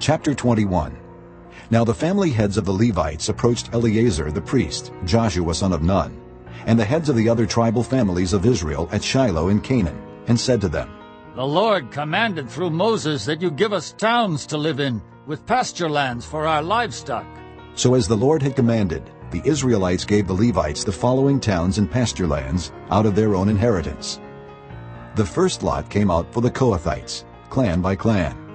Chapter 21 Now the family heads of the Levites approached Eleazar the priest, Joshua son of Nun, and the heads of the other tribal families of Israel at Shiloh in Canaan, and said to them, The Lord commanded through Moses that you give us towns to live in, with pasture lands for our livestock. So as the Lord had commanded, the Israelites gave the Levites the following towns and pasture lands out of their own inheritance. The first lot came out for the Kohathites, clan by clan.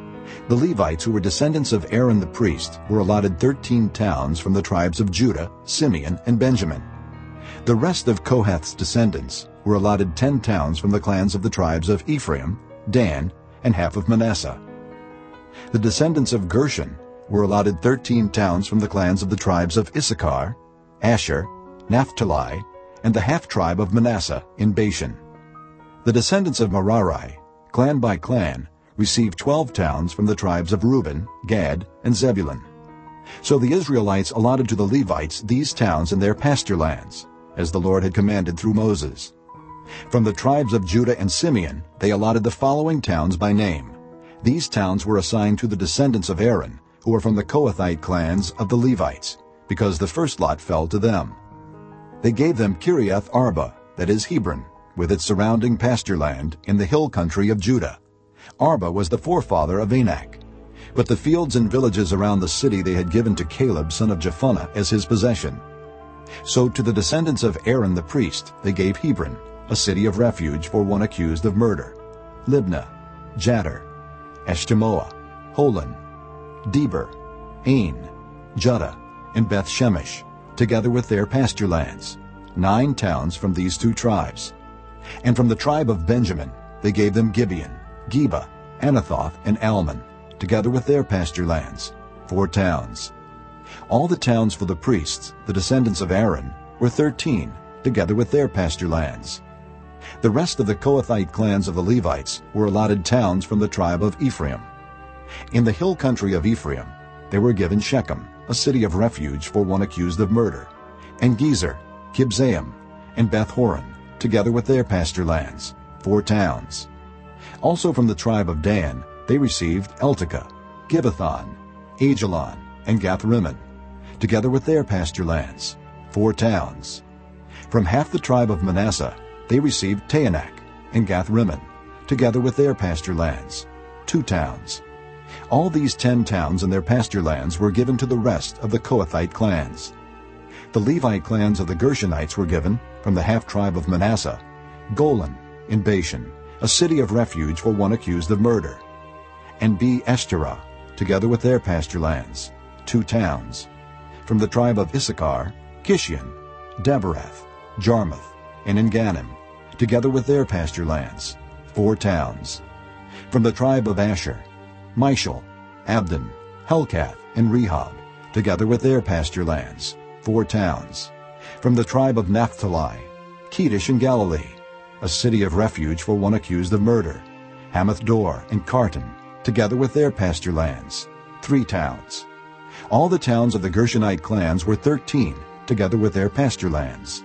The Levites, who were descendants of Aaron the priest, were allotted 13 towns from the tribes of Judah, Simeon, and Benjamin. The rest of Kohath's descendants were allotted 10 towns from the clans of the tribes of Ephraim, Dan, and half of Manasseh. The descendants of Gershon were allotted 13 towns from the clans of the tribes of Issachar, Asher, Naphtali, and the half-tribe of Manasseh in Bashan. The descendants of Merari, clan by clan, received twelve towns from the tribes of Reuben, Gad, and Zebulun. So the Israelites allotted to the Levites these towns and their pasture lands, as the Lord had commanded through Moses. From the tribes of Judah and Simeon they allotted the following towns by name. These towns were assigned to the descendants of Aaron, who were from the Kohathite clans of the Levites, because the first lot fell to them. They gave them Kiriath Arba, that is Hebron, with its surrounding pasture land in the hill country of Judah. Arba was the forefather of Anak. But the fields and villages around the city they had given to Caleb son of Jephunneh as his possession. So to the descendants of Aaron the priest they gave Hebron, a city of refuge for one accused of murder, Libnah, Jattir, Eshtemoa, Holon, Debir, Ain, Juttah, and Beth Shemesh, together with their pasture lands, nine towns from these two tribes. And from the tribe of Benjamin they gave them Gibeon, Geba, Anathoth, and Almon, together with their pasture lands, four towns. All the towns for the priests, the descendants of Aaron, were thirteen, together with their pasture lands. The rest of the Kohathite clans of the Levites were allotted towns from the tribe of Ephraim. In the hill country of Ephraim they were given Shechem, a city of refuge for one accused of murder, and Gezer, Kibzaim, and Beth-horon, together with their pasture lands, four towns. Also from the tribe of Dan they received Eltekeh, Gibbethon, Aijalon, and Gathrimmon, together with their pasture lands, four towns. From half the tribe of Manasseh they received Taanach and Gathrimmon, together with their pasture lands, two towns. All these ten towns and their pasture lands were given to the rest of the Kohathite clans. The Levite clans of the Gershonites were given, from the half-tribe of Manasseh, Golan in Bashan, a city of refuge for one accused of murder, and Be Eshterah, together with their pasture lands, two towns. From the tribe of Issachar, Kishion, Daberath, Jarmuth, and Engannim, together with their pasture lands, four towns. From the tribe of Asher, Mishal, Abdon, Helkath, and Rehob, together with their pasture lands, four towns. From the tribe of Naphtali, Kedesh in Galilee, a city of refuge for one accused of murder, Hammoth Dor and Kartan, together with their pasture lands, three towns. All the towns of the Gershonite clans were thirteen, together with their pasture lands.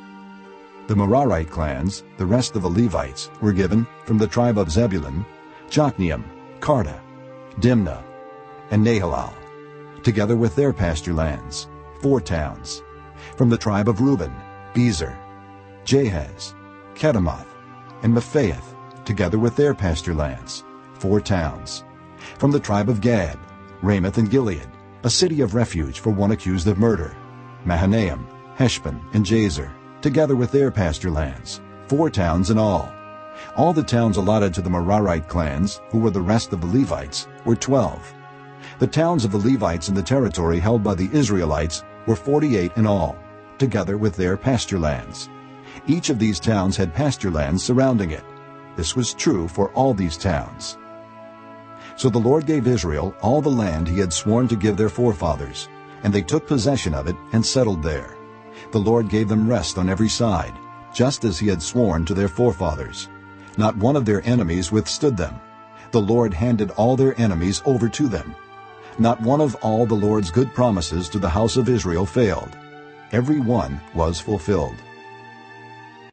The Merarite clans, the rest of the Levites, were given from the tribe of Zebulun, Jokneam, Kartah, Dimnah, and Nahalal, together with their pasture lands, four towns from the tribe of Reuben, Bezer, Jahaz, Kedemoth, and Mephaath, together with their pasture lands, four towns. From the tribe of Gad, Ramoth and Gilead, a city of refuge for one accused of murder, Mahanaim, Heshbon, and Jazer, together with their pasture lands, four towns in all. All the towns allotted to the Merarite clans, who were the rest of the Levites, were twelve. The towns of the Levites in the territory held by the Israelites were forty-eight in all, together with their pasture lands. Each of these towns had pasture lands surrounding it. This was true for all these towns. So the Lord gave Israel all the land he had sworn to give their forefathers, and they took possession of it and settled there. The Lord gave them rest on every side, just as he had sworn to their forefathers. Not one of their enemies withstood them. The Lord handed all their enemies over to them. Not one of all the Lord's good promises to the house of Israel failed every one was fulfilled.